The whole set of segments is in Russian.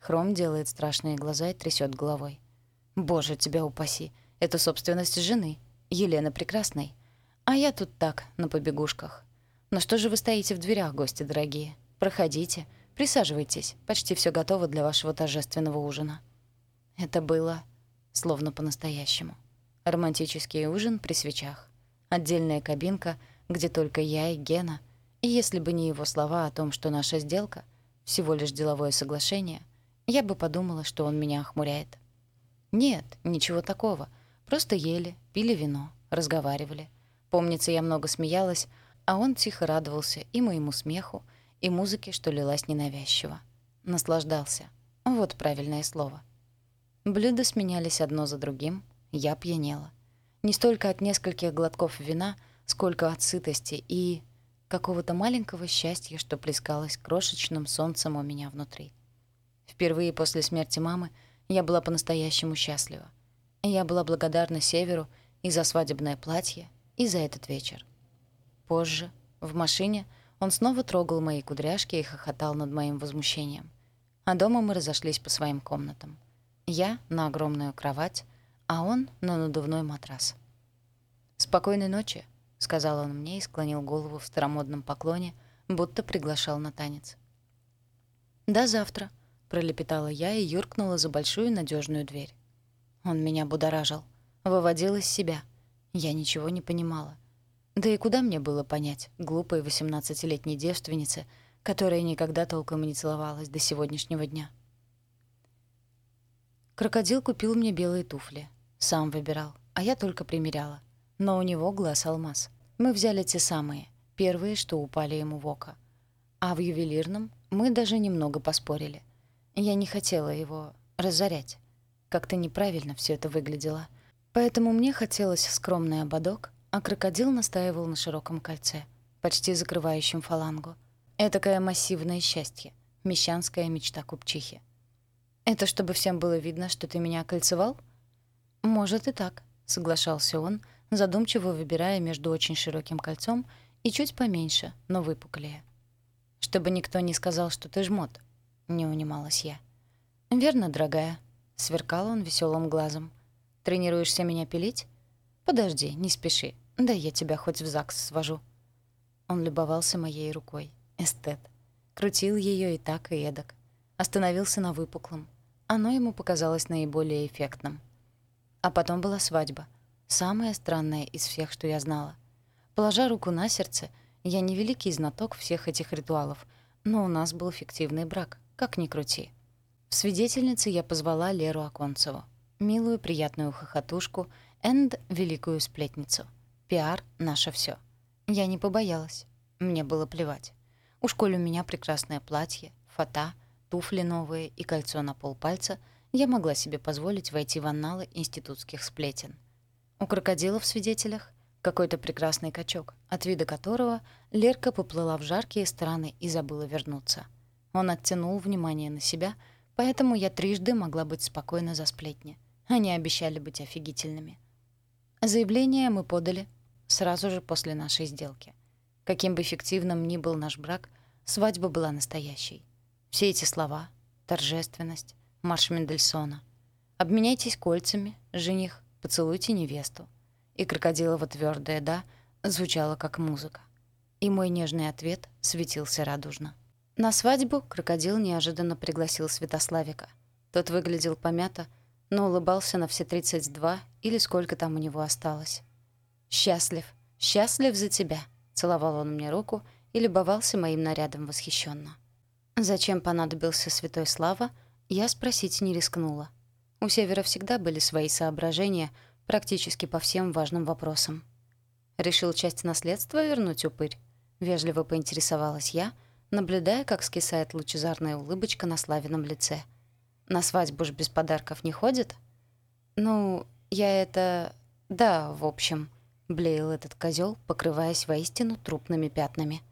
Хром делает страшные глаза и трясет головой. «Боже, тебя упаси! Это собственность жены, Елены Прекрасной. А я тут так, на побегушках. Но что же вы стоите в дверях, гости дорогие? Проходите, присаживайтесь, почти все готово для вашего торжественного ужина». Это было словно по-настоящему. Романтический ужин при свечах. Отдельная кабинка, где только я и Гена. И если бы не его слова о том, что наша сделка — всего лишь деловое соглашение, я бы подумала, что он меня охмуряет. Нет, ничего такого. Просто ели, пили вино, разговаривали. Помнится, я много смеялась, а он тихо радовался и моему смеху, и музыке, что лилась ненавязчиво. Наслаждался. Вот правильное слово. Блюда сменялись одно за другим, я пьянела. Не столько от нескольких глотков вина, сколько от сытости и какого-то маленького счастья, что плескалось крошечным солнцем у меня внутри. Впервые после смерти мамы я была по-настоящему счастлива. Я была благодарна Северу и за свадебное платье, и за этот вечер. Позже, в машине, он снова трогал мои кудряшки и хохотал над моим возмущением. А дома мы разошлись по своим комнатам. Я на огромную кровать, а он на надувной матрас. «Спокойной ночи», — сказал он мне и склонил голову в старомодном поклоне, будто приглашал на танец. «До завтра», пролепетала я и юркнула за большую надежную дверь. Он меня будоражил, выводил из себя. Я ничего не понимала. Да и куда мне было понять, глупой восемнадцатилетней девственнице, которая никогда толком не целовалась до сегодняшнего дня. Крокодил купил мне белые туфли. Сам выбирал, а я только примеряла. Но у него глаз алмаз. Мы взяли те самые, первые, что упали ему в око. А в ювелирном мы даже немного поспорили. Я не хотела его разорять. Как-то неправильно все это выглядело. Поэтому мне хотелось скромный ободок, а крокодил настаивал на широком кольце, почти закрывающем фалангу. Этакое массивное счастье, мещанская мечта купчихи. «Это чтобы всем было видно, что ты меня кольцевал?» «Может и так», — соглашался он, задумчиво выбирая между очень широким кольцом и чуть поменьше, но выпуклее. «Чтобы никто не сказал, что ты жмот», не унималась я. «Верно, дорогая», — сверкал он веселым глазом. «Тренируешься меня пилить? Подожди, не спеши. Да я тебя хоть в ЗАГС свожу». Он любовался моей рукой. Эстет. Крутил ее и так, и эдак. Остановился на выпуклом. Оно ему показалось наиболее эффектным. А потом была свадьба. Самая странная из всех, что я знала. Положа руку на сердце, я не великий знаток всех этих ритуалов, но у нас был фиктивный брак как ни крути. В свидетельнице я позвала Леру Аконцеву, милую приятную хохотушку энд великую сплетницу. Пиар — наше все. Я не побоялась. Мне было плевать. У школы у меня прекрасное платье, фата, туфли новые и кольцо на полпальца, я могла себе позволить войти в анналы институтских сплетен. У крокодила в свидетелях какой-то прекрасный качок, от вида которого Лерка поплыла в жаркие страны и забыла вернуться — он оттянул внимание на себя, поэтому я трижды могла быть спокойна за сплетни. Они обещали быть офигительными. Заявление мы подали сразу же после нашей сделки. Каким бы эффективным ни был наш брак, свадьба была настоящей. Все эти слова, торжественность, марш Мендельсона. Обменяйтесь кольцами, жених, поцелуйте невесту. И крокодилово твердое «да» звучало как музыка. И мой нежный ответ светился радужно. На свадьбу крокодил неожиданно пригласил Святославика. Тот выглядел помято, но улыбался на все 32 или сколько там у него осталось. «Счастлив, счастлив за тебя!» — целовал он мне руку и любовался моим нарядом восхищенно. Зачем понадобился святой Слава, я спросить не рискнула. У Севера всегда были свои соображения практически по всем важным вопросам. «Решил часть наследства вернуть упырь?» — вежливо поинтересовалась я — наблюдая, как скисает лучезарная улыбочка на Славином лице. «На свадьбу ж без подарков не ходит?» «Ну, я это... да, в общем», — блеял этот козел, покрываясь воистину трупными пятнами.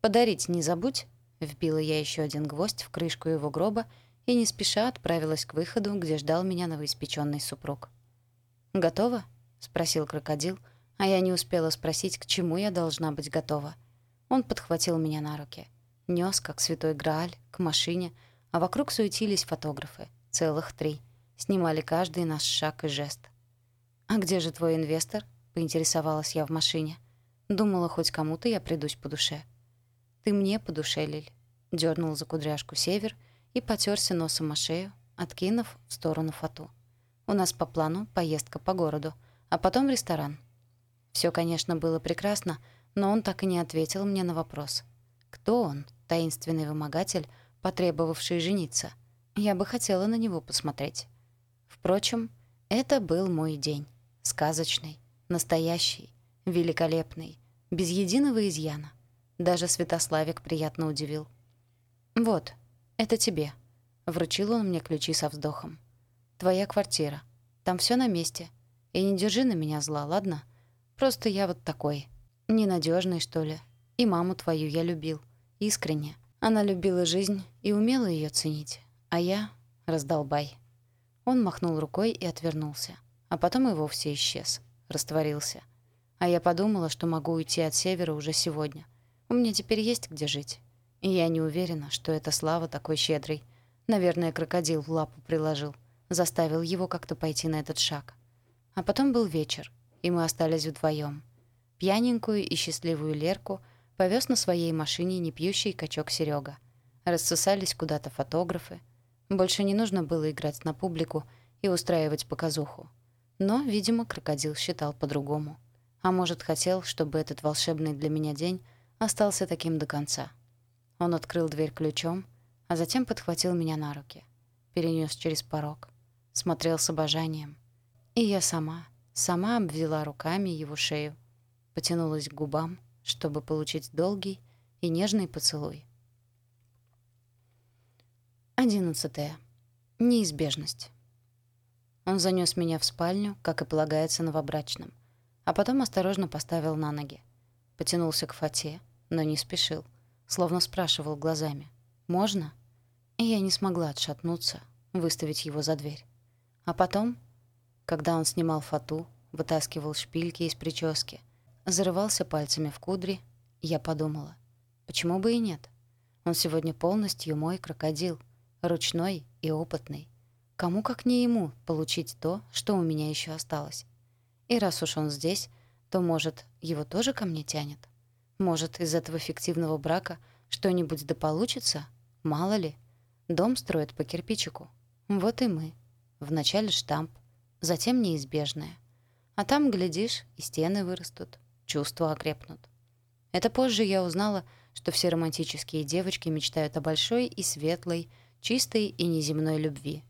«Подарить не забудь», — вбила я еще один гвоздь в крышку его гроба и не спеша отправилась к выходу, где ждал меня новоиспеченный супруг. «Готова?» — спросил крокодил, а я не успела спросить, к чему я должна быть готова. Он подхватил меня на руки — нес, как святой Грааль, к машине, А вокруг суетились фотографы. Целых три. Снимали каждый наш шаг и жест. «А где же твой инвестор?» — поинтересовалась я в машине. Думала, хоть кому-то я придусь по душе. «Ты мне по душе, Лиль», — дернул за кудряшку север и потерся носом о шею, откинув в сторону фату. «У нас по плану поездка по городу, а потом ресторан». Все, конечно, было прекрасно, но он так и не ответил мне на вопрос. Кто он, таинственный вымогатель, потребовавший жениться? Я бы хотела на него посмотреть. Впрочем, это был мой день. Сказочный, настоящий, великолепный, без единого изъяна. Даже Святославик приятно удивил. «Вот, это тебе». Вручил он мне ключи со вздохом. «Твоя квартира. Там все на месте. И не держи на меня зла, ладно? Просто я вот такой. Ненадежный, что ли. И маму твою я любил. Искренне. Она любила жизнь и умела ее ценить. А я — раздолбай». Он махнул рукой и отвернулся. А потом и вовсе исчез. Растворился. А я подумала, что могу уйти от севера уже сегодня. У меня теперь есть где жить. И я не уверена, что эта слава такой щедрый. Наверное, крокодил в лапу приложил. Заставил его как-то пойти на этот шаг. А потом был вечер, и мы остались вдвоем. Пьяненькую и счастливую Лерку повез на своей машине непьющий качок Серега. Рассосались куда-то фотографы. Больше не нужно было играть на публику и устраивать показуху. Но, видимо, крокодил считал по-другому. А может, хотел, чтобы этот волшебный для меня день остался таким до конца. Он открыл дверь ключом, а затем подхватил меня на руки. Перенес через порог. Смотрел с обожанием. И я сама, сама обвела руками его шею. Потянулась к губам, чтобы получить долгий и нежный поцелуй. Одиннадцатое. Неизбежность. Он занес меня в спальню, как и полагается новобрачным а потом осторожно поставил на ноги. Потянулся к фате, но не спешил, словно спрашивал глазами «Можно?». И я не смогла отшатнуться, выставить его за дверь. А потом, когда он снимал фату, вытаскивал шпильки из прически, зарывался пальцами в кудри, я подумала, почему бы и нет? Он сегодня полностью мой крокодил, ручной и опытный. Кому, как не ему, получить то, что у меня еще осталось? И раз уж он здесь, то, может, его тоже ко мне тянет? Может, из этого фиктивного брака что-нибудь да получится? Мало ли. Дом строят по кирпичику. Вот и мы. Вначале штамп, затем неизбежное. А там, глядишь, и стены вырастут, чувства окрепнут. Это позже я узнала, что все романтические девочки мечтают о большой и светлой, чистой и неземной любви.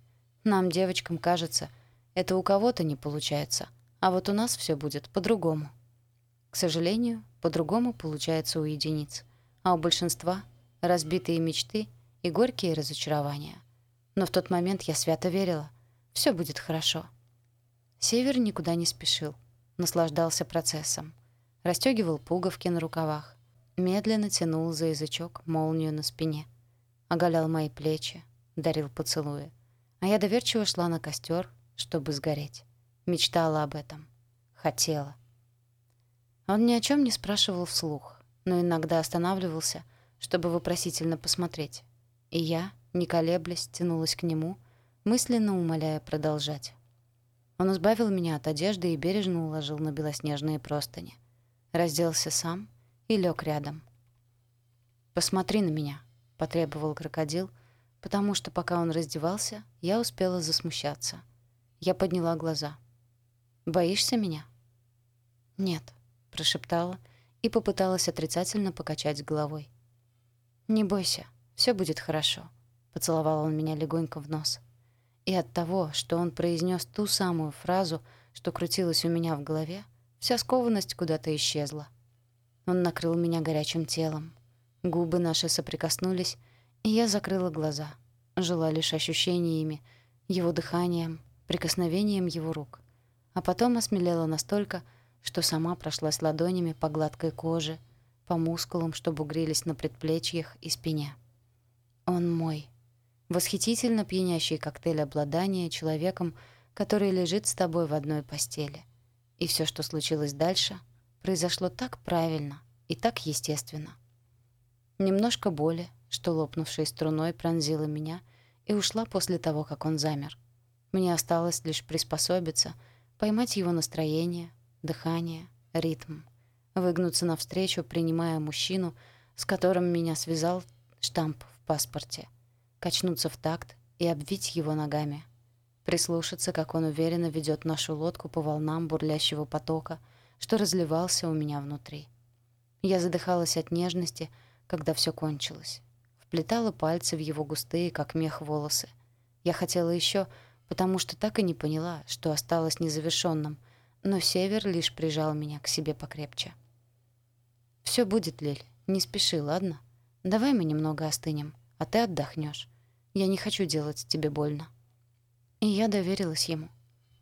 Нам, девочкам, кажется, это у кого-то не получается — а вот у нас все будет по-другому. К сожалению, по-другому получается у единиц, а у большинства — разбитые мечты и горькие разочарования. Но в тот момент я свято верила. все будет хорошо. Север никуда не спешил, наслаждался процессом. Расстегивал пуговки на рукавах, медленно тянул за язычок молнию на спине, оголял мои плечи, дарил поцелуи. А я доверчиво шла на костер, чтобы сгореть. Мечтала об этом. Хотела. Он ни о чем не спрашивал вслух, но иногда останавливался, чтобы вопросительно посмотреть. И я, не колеблясь, тянулась к нему, мысленно умоляя продолжать. Он избавил меня от одежды и бережно уложил на белоснежные простыни. Разделся сам и лег рядом. «Посмотри на меня», — потребовал крокодил, потому что пока он раздевался, я успела засмущаться. Я подняла глаза. Боишься меня?» «Нет», — прошептала и попыталась отрицательно покачать головой. «Не бойся, все будет хорошо», — поцеловал он меня легонько в нос. И от того, что он произнес ту самую фразу, что крутилась у меня в голове, вся скованность куда-то исчезла. Он накрыл меня горячим телом. Губы наши соприкоснулись, и я закрыла глаза, жила лишь ощущениями, его дыханием, прикосновением его рук а потом осмелела настолько, что сама прошлась ладонями по гладкой коже, по мускулам, что бугрились на предплечьях и спине. Он мой. Восхитительно пьянящий коктейль обладания человеком, который лежит с тобой в одной постели. И все, что случилось дальше, произошло так правильно и так естественно. Немножко боли, что лопнувшей струной пронзила меня — и ушла после того, как он замер. Мне осталось лишь приспособиться, поймать его настроение, дыхание, ритм, выгнуться навстречу, принимая мужчину, с которым меня связал штамп в паспорте, качнуться в такт и обвить его ногами, прислушаться, как он уверенно ведет нашу лодку по волнам бурлящего потока, что разливался у меня внутри. Я задыхалась от нежности, когда все кончилось. Вплетала пальцы в его густые, как мех, волосы. Я хотела еще, потому что так и не поняла, что осталось незавершенным, но Север лишь прижал меня к себе покрепче. Все будет, Лиль, не спеши, ладно? Давай мы немного остынем, а ты отдохнешь. Я не хочу делать тебе больно». И я доверилась ему.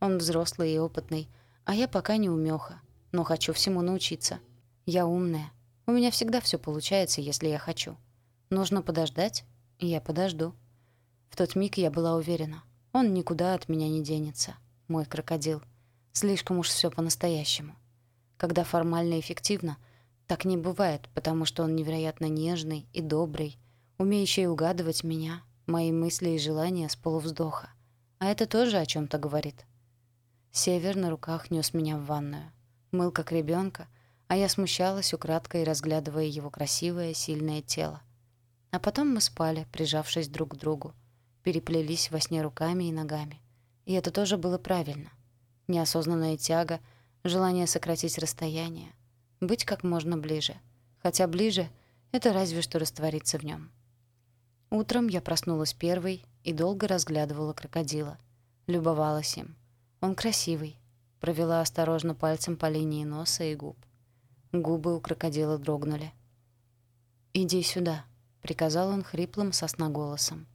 Он взрослый и опытный, а я пока не умеха, но хочу всему научиться. Я умная. У меня всегда все получается, если я хочу. Нужно подождать, и я подожду. В тот миг я была уверена. Он никуда от меня не денется. Мой крокодил. Слишком уж все по-настоящему. Когда формально и эффективно, так не бывает, потому что он невероятно нежный и добрый, умеющий угадывать меня, мои мысли и желания с полувздоха. А это тоже о чем то говорит. Север на руках нес меня в ванную. Мыл как ребенка, а я смущалась, украдкой разглядывая его красивое, сильное тело. А потом мы спали, прижавшись друг к другу, переплелись во сне руками и ногами. И это тоже было правильно. Неосознанная тяга, желание сократить расстояние, быть как можно ближе. Хотя ближе — это разве что раствориться в нем. Утром я проснулась первой и долго разглядывала крокодила. Любовалась им. Он красивый. Провела осторожно пальцем по линии носа и губ. Губы у крокодила дрогнули. «Иди сюда», — приказал он хриплым сосноголосом.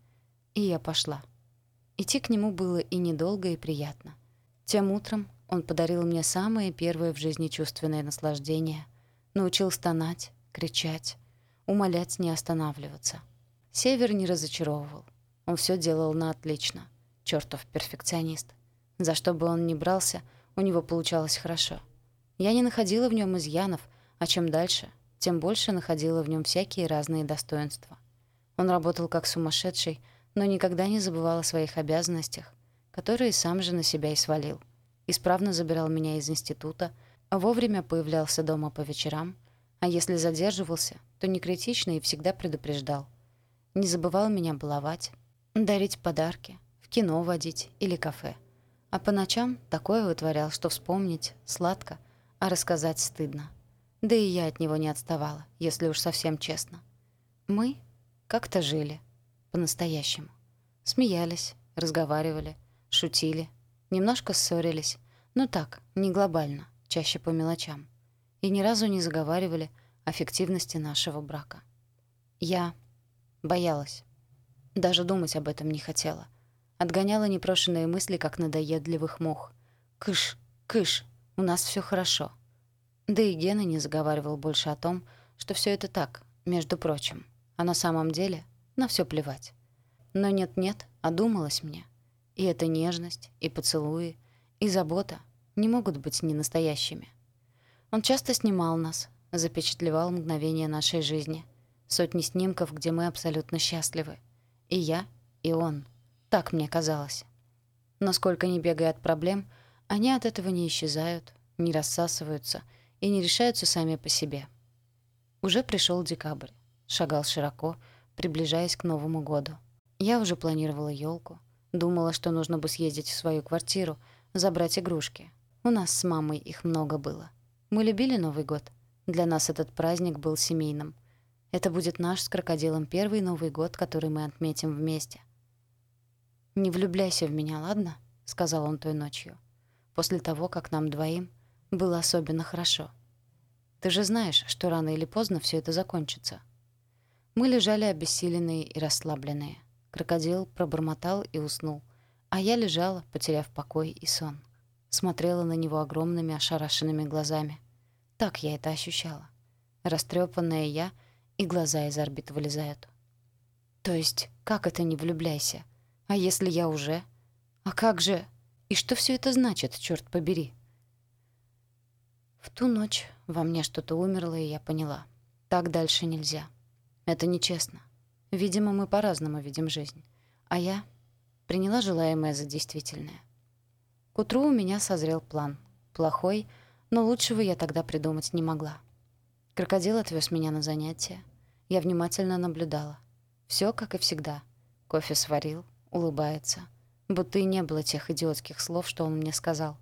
И я пошла. Идти к нему было и недолго, и приятно. Тем утром он подарил мне самое первое в жизни чувственное наслаждение. Научил стонать, кричать, умолять не останавливаться. Север не разочаровывал. Он все делал на отлично. Чёртов перфекционист. За что бы он ни брался, у него получалось хорошо. Я не находила в нем изъянов, а чем дальше, тем больше находила в нем всякие разные достоинства. Он работал как сумасшедший, но никогда не забывал о своих обязанностях, которые сам же на себя и свалил. Исправно забирал меня из института, вовремя появлялся дома по вечерам, а если задерживался, то не критично и всегда предупреждал. Не забывал меня баловать, дарить подарки, в кино водить или кафе. А по ночам такое вытворял, что вспомнить сладко, а рассказать стыдно. Да и я от него не отставала, если уж совсем честно. Мы как-то жили. По-настоящему. Смеялись, разговаривали, шутили, немножко ссорились. Но так, не глобально, чаще по мелочам. И ни разу не заговаривали о фиктивности нашего брака. Я Боялась. Даже думать об этом не хотела. Отгоняла непрошенные мысли, как надоедливых мух. «Кыш, кыш, у нас все хорошо». Да и Гена не заговаривал больше о том, что все это так, между прочим. А на самом деле на все плевать. Но нет-нет, одумалась мне. И эта нежность, и поцелуи, и забота не могут быть не настоящими. Он часто снимал нас, запечатлевал мгновения нашей жизни — Сотни снимков, где мы абсолютно счастливы. И я, и он. Так мне казалось. Но сколько ни бегая от проблем, они от этого не исчезают, не рассасываются и не решаются сами по себе. Уже пришел декабрь. Шагал широко, приближаясь к Новому году. Я уже планировала елку, Думала, что нужно бы съездить в свою квартиру, забрать игрушки. У нас с мамой их много было. Мы любили Новый год. Для нас этот праздник был семейным. Это будет наш с крокодилом первый Новый год, который мы отметим вместе. «Не влюбляйся в меня, ладно?» — сказал он той ночью. После того, как нам двоим было особенно хорошо. «Ты же знаешь, что рано или поздно все это закончится». Мы лежали обессиленные и расслабленные. Крокодил пробормотал и уснул, а я лежала, потеряв покой и сон. Смотрела на него огромными ошарашенными глазами. Так я это ощущала. Растрепанная я — и глаза из орбит вылезают. То есть, как это не влюбляйся? А если я уже? А как же? И что все это значит, черт побери? В ту ночь во мне что-то умерло, и я поняла. Так дальше нельзя. Это нечестно. Видимо, мы по-разному видим жизнь. А я приняла желаемое за действительное. К утру у меня созрел план. Плохой, но лучшего я тогда придумать не могла. Крокодил отвез меня на занятия. Я внимательно наблюдала. Все как и всегда. Кофе сварил, улыбается. Будто и не было тех идиотских слов, что он мне сказал.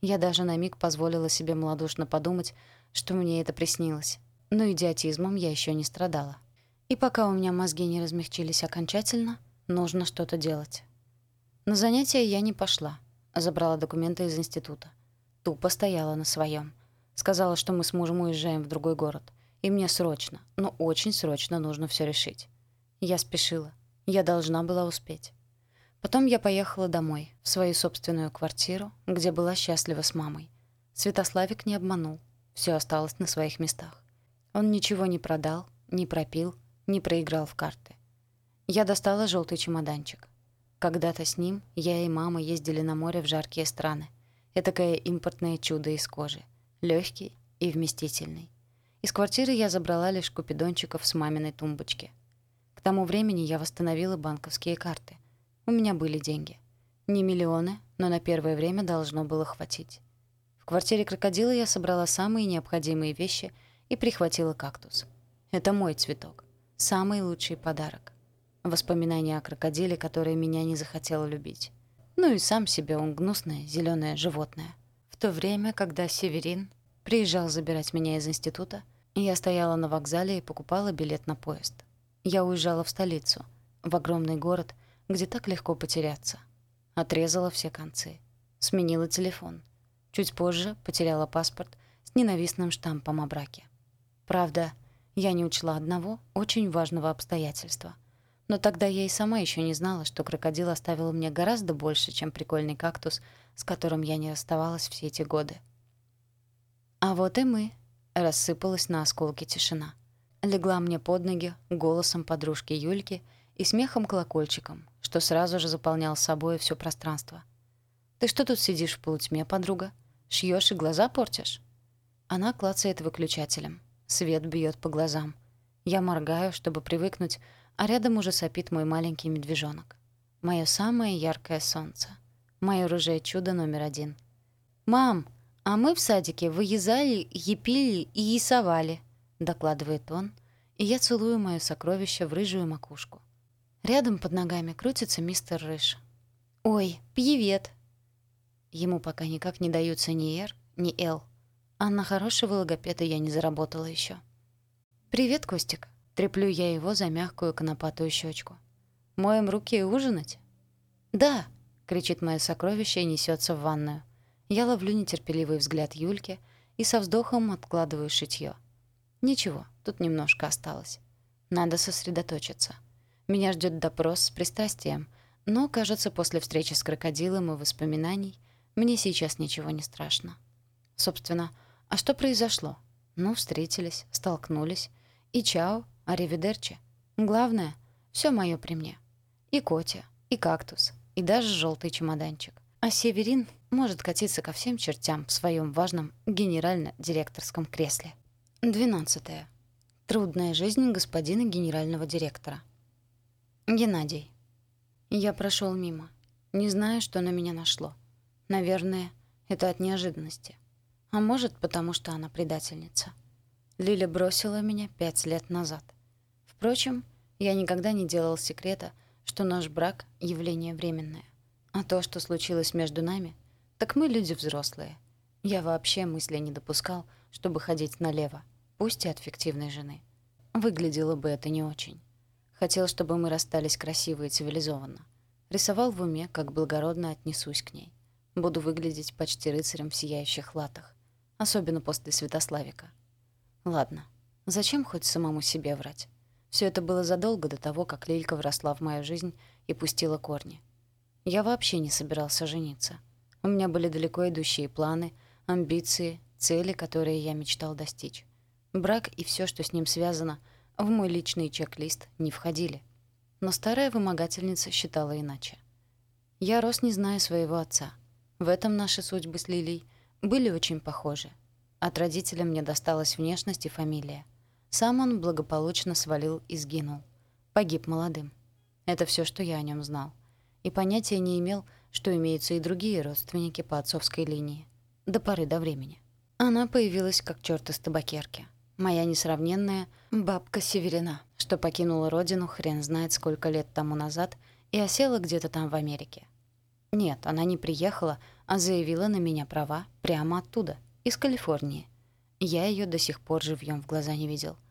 Я даже на миг позволила себе малодушно подумать, что мне это приснилось. Но идиотизмом я еще не страдала. И пока у меня мозги не размягчились окончательно, нужно что-то делать. На занятия я не пошла. Забрала документы из института. Тупо стояла на своем. Сказала, что мы с мужем уезжаем в другой город. И мне срочно, но очень срочно нужно все решить. Я спешила. Я должна была успеть. Потом я поехала домой, в свою собственную квартиру, где была счастлива с мамой. Святославик не обманул. Все осталось на своих местах. Он ничего не продал, не пропил, не проиграл в карты. Я достала желтый чемоданчик. Когда-то с ним я и мама ездили на море в жаркие страны. Этакое импортное чудо из кожи. Легкий и вместительный. Из квартиры я забрала лишь купидончиков с маминой тумбочки. К тому времени я восстановила банковские карты. У меня были деньги. Не миллионы, но на первое время должно было хватить. В квартире крокодила я собрала самые необходимые вещи и прихватила кактус. Это мой цветок. Самый лучший подарок. Воспоминания о крокодиле, который меня не захотел любить. Ну и сам себе он гнусное зеленое животное. То время, когда Северин приезжал забирать меня из института, я стояла на вокзале и покупала билет на поезд. Я уезжала в столицу, в огромный город, где так легко потеряться. Отрезала все концы. Сменила телефон. Чуть позже потеряла паспорт с ненавистным штампом о браке. Правда, я не учла одного очень важного обстоятельства. Но тогда я и сама еще не знала, что крокодил оставил мне гораздо больше, чем прикольный кактус, с которым я не расставалась все эти годы. А вот и мы. Рассыпалась на осколки тишина. Легла мне под ноги голосом подружки Юльки и смехом-колокольчиком, что сразу же заполнял собой все пространство. «Ты что тут сидишь в полутьме, подруга? Шьешь и глаза портишь?» Она клацает выключателем. Свет бьет по глазам. Я моргаю, чтобы привыкнуть, а рядом уже сопит мой маленький медвежонок. Мое самое яркое солнце. Мое рыжее чудо номер один. «Мам!» «А мы в садике выезали, епили и ясовали», — докладывает он, и я целую мое сокровище в рыжую макушку. Рядом под ногами крутится мистер Рыж. «Ой, привет!» Ему пока никак не даются ни «Р», ни «Л». А на хорошего логопеда я не заработала еще. «Привет, Костик!» — треплю я его за мягкую конопатую щечку. «Моем руки и ужинать?» «Да!» — кричит мое сокровище и несется в ванную. Я ловлю нетерпеливый взгляд Юльки и со вздохом откладываю шитьё. Ничего, тут немножко осталось. Надо сосредоточиться. Меня ждет допрос с пристрастием, но, кажется, после встречи с крокодилом и воспоминаний мне сейчас ничего не страшно. Собственно, а что произошло? Ну, встретились, столкнулись. И чао, аривидерчи. Главное, все мое при мне. И Котя, и кактус, и даже желтый чемоданчик. А Северин может катиться ко всем чертям в своем важном генерально-директорском кресле. 12. Трудная жизнь господина генерального директора. Геннадий. Я прошел мимо. Не знаю, что на меня нашло. Наверное, это от неожиданности. А может, потому что она предательница. Лиля бросила меня пять лет назад. Впрочем, я никогда не делал секрета, что наш брак — явление временное. А то, что случилось между нами, так мы люди взрослые. Я вообще мысли не допускал, чтобы ходить налево, пусть и от фиктивной жены. Выглядело бы это не очень. Хотел, чтобы мы расстались красиво и цивилизованно. Рисовал в уме, как благородно отнесусь к ней. Буду выглядеть почти рыцарем в сияющих латах. Особенно после Святославика. Ладно, зачем хоть самому себе врать? Все это было задолго до того, как Лилька вросла в мою жизнь и пустила корни. Я вообще не собирался жениться. У меня были далеко идущие планы, амбиции, цели, которые я мечтал достичь. Брак и все, что с ним связано, в мой личный чек-лист не входили. Но старая вымогательница считала иначе. Я рос, не зная своего отца. В этом наши судьбы с Лилией были очень похожи. От родителя мне досталась внешность и фамилия. Сам он благополучно свалил и сгинул. Погиб молодым. Это все, что я о нем знал. и понятия не имел, что имеются и другие родственники по отцовской линии. До поры до времени. Она появилась как чёрт из табакерки. Моя несравненная бабка Северина, что покинула родину хрен знает сколько лет тому назад и осела где-то там в Америке. Нет, она не приехала, а заявила на меня права прямо оттуда, из Калифорнии. Я её до сих пор живьём в глаза не видел.